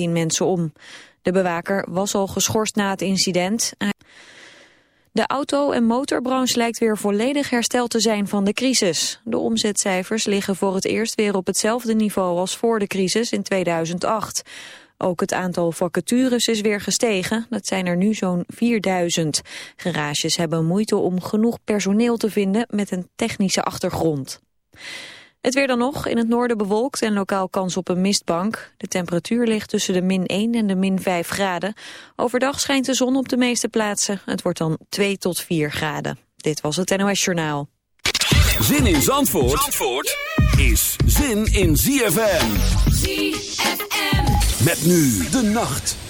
19 mensen om. De bewaker was al geschorst na het incident. De auto- en motorbranche lijkt weer volledig hersteld te zijn van de crisis. De omzetcijfers liggen voor het eerst weer op hetzelfde niveau als voor de crisis in 2008. Ook het aantal vacatures is weer gestegen. Dat zijn er nu zo'n 4000. Garages hebben moeite om genoeg personeel te vinden met een technische achtergrond. Het weer dan nog, in het noorden bewolkt en lokaal kans op een mistbank. De temperatuur ligt tussen de min 1 en de min 5 graden. Overdag schijnt de zon op de meeste plaatsen. Het wordt dan 2 tot 4 graden. Dit was het NOS Journaal. Zin in Zandvoort, Zandvoort is zin in ZFM. ZFM. Met nu de nacht.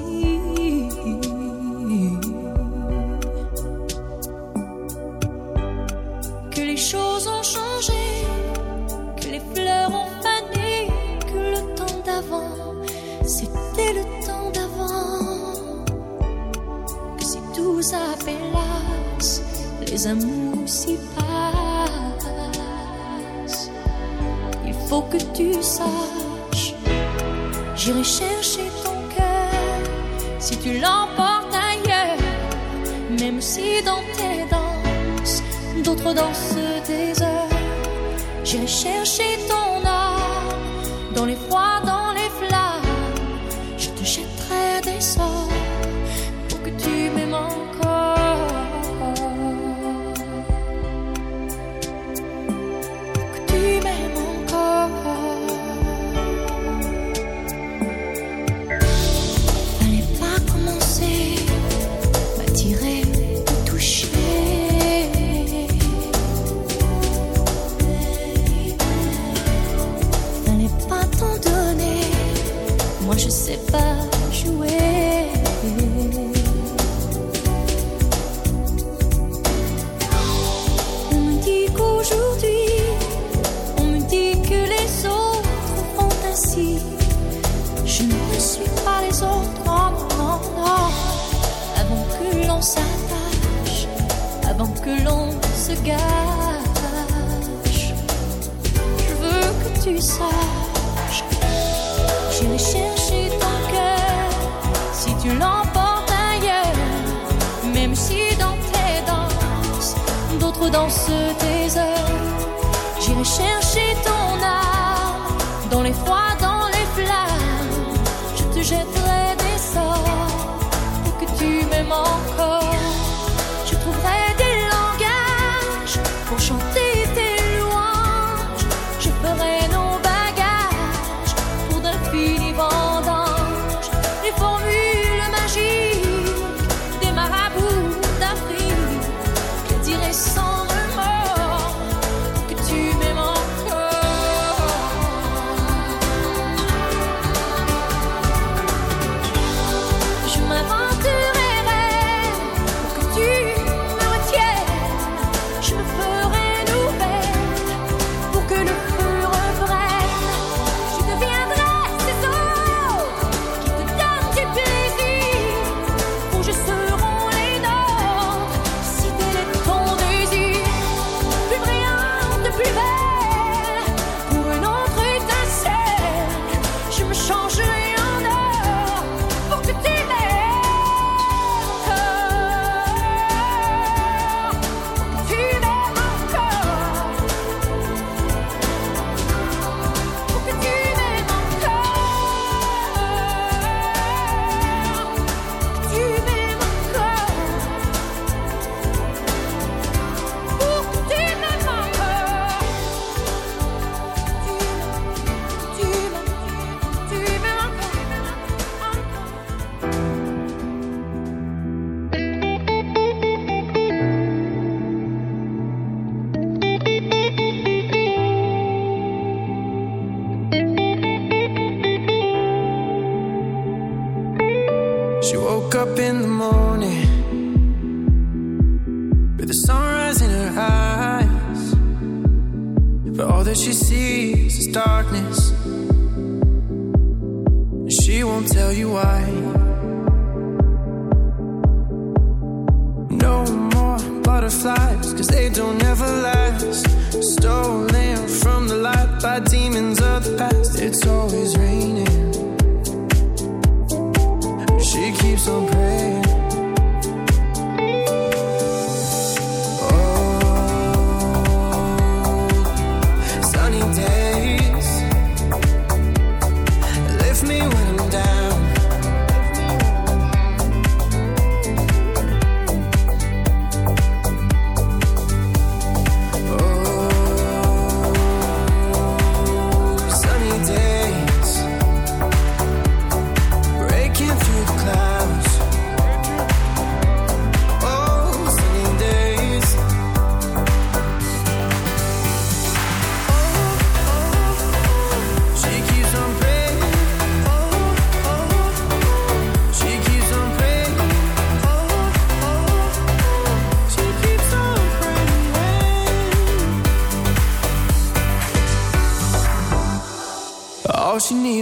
amours s'y passent. Il faut que tu saches, j'irai chercher ton cœur si tu l'emportes ailleurs, même si dans tes danses d'autres dansent des heures, j'irai chercher ton l'on s'attache, avant que l'on se gâche. Je veux que tu saches, j'irai chercher ton cœur si tu l'emportes ailleurs, même si dans tes danses, d'autres dansent tes heures. J'irai chercher ton âme dans les froids, dans les flammes, je te jetterai. mon corps.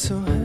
so high.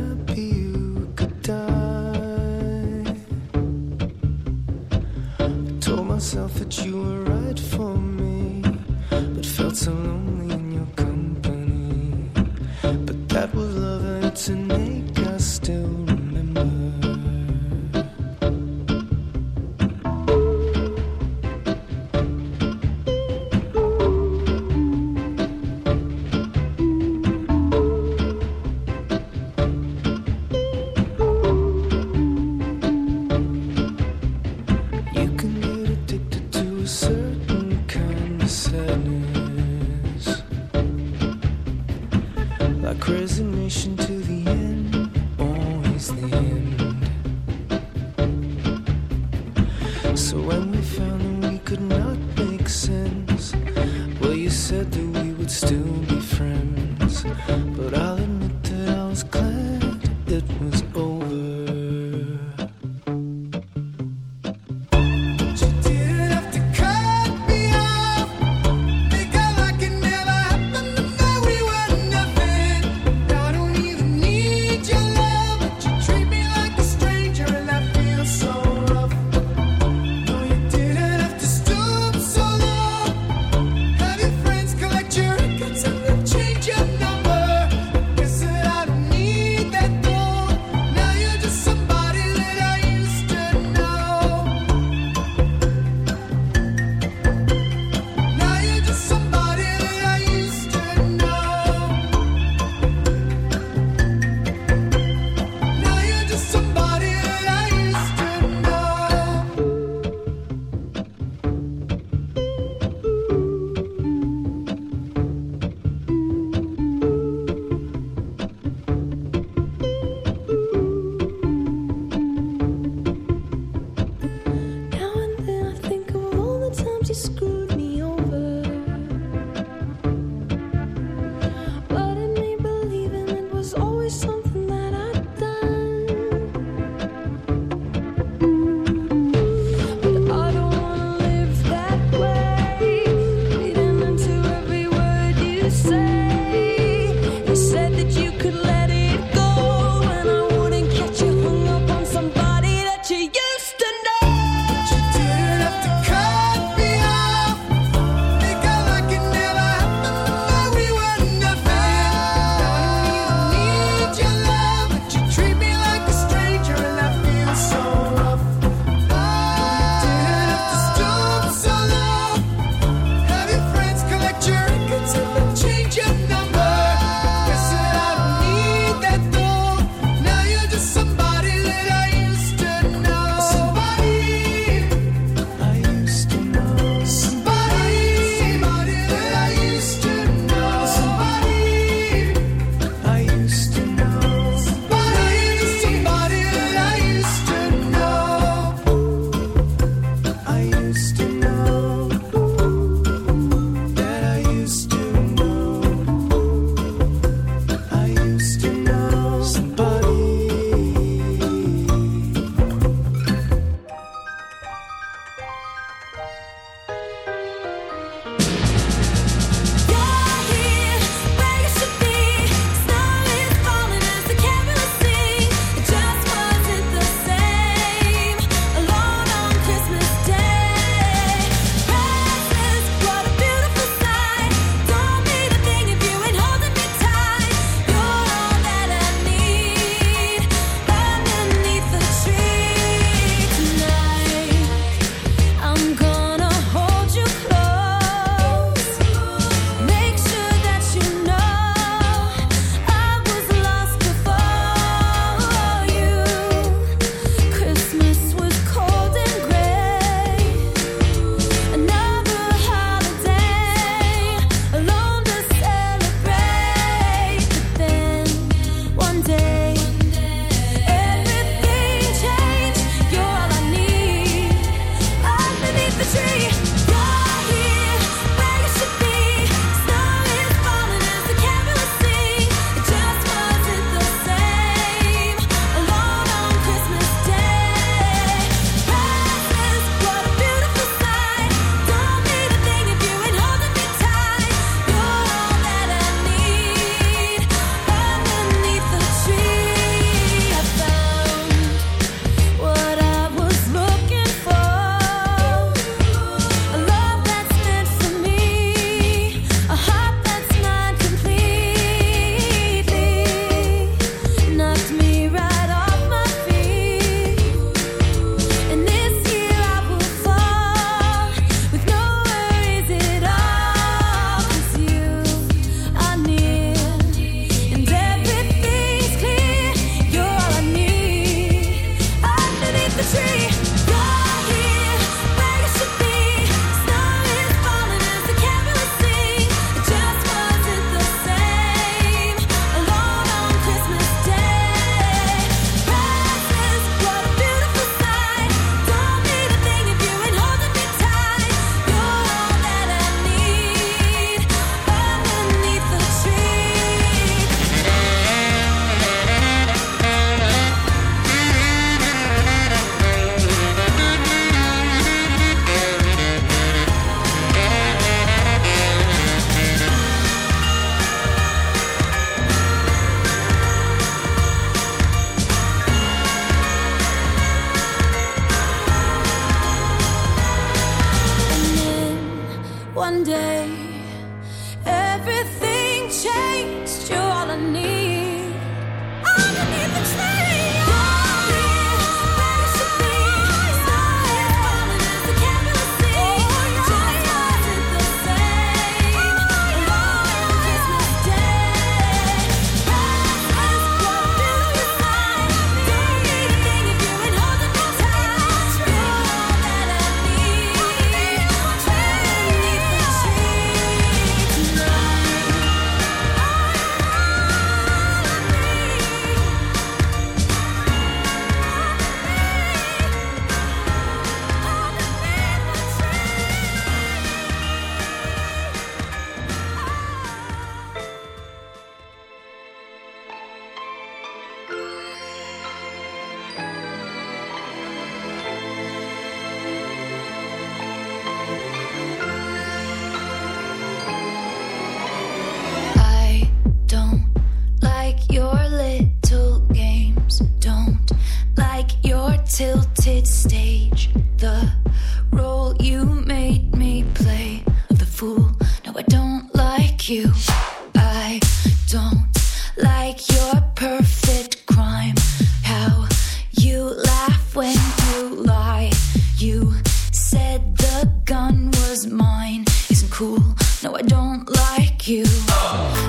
When you lie. You said the gun was mine. Isn't cool. No, I don't like you.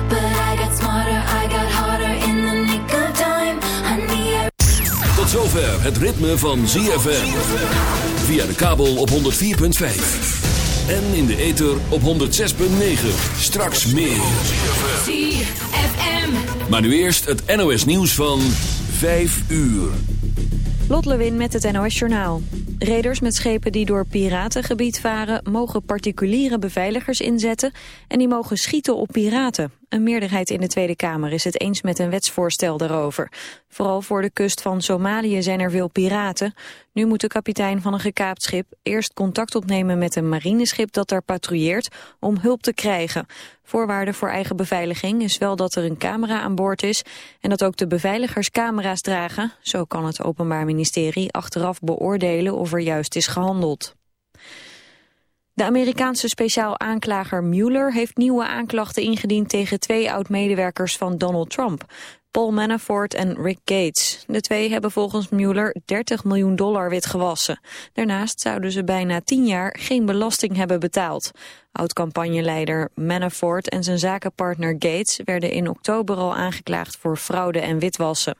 But I got smarter, I got harder in the nick of time. Honey, I Tot zover het ritme van ZFM. Via de kabel op 104.5. En in de ether op 106.9. Straks meer. ZFM. Maar nu eerst het NOS nieuws van 5 uur. Lot Lewin met het NOS Journaal. Reders met schepen die door piratengebied varen... mogen particuliere beveiligers inzetten... en die mogen schieten op piraten. Een meerderheid in de Tweede Kamer is het eens met een wetsvoorstel daarover. Vooral voor de kust van Somalië zijn er veel piraten. Nu moet de kapitein van een gekaapt schip eerst contact opnemen met een marineschip dat daar patrouilleert om hulp te krijgen. Voorwaarde voor eigen beveiliging is wel dat er een camera aan boord is en dat ook de beveiligers camera's dragen. Zo kan het Openbaar Ministerie achteraf beoordelen of er juist is gehandeld. De Amerikaanse speciaal aanklager Mueller heeft nieuwe aanklachten ingediend tegen twee oud-medewerkers van Donald Trump. Paul Manafort en Rick Gates. De twee hebben volgens Mueller 30 miljoen dollar witgewassen. Daarnaast zouden ze bijna 10 jaar geen belasting hebben betaald. Oud-campagneleider Manafort en zijn zakenpartner Gates werden in oktober al aangeklaagd voor fraude en witwassen.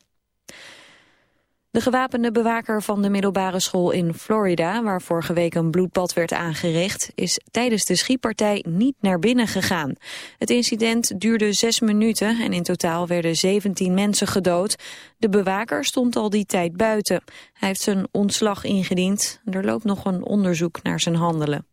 De gewapende bewaker van de middelbare school in Florida, waar vorige week een bloedbad werd aangericht, is tijdens de schietpartij niet naar binnen gegaan. Het incident duurde zes minuten en in totaal werden 17 mensen gedood. De bewaker stond al die tijd buiten. Hij heeft zijn ontslag ingediend. Er loopt nog een onderzoek naar zijn handelen.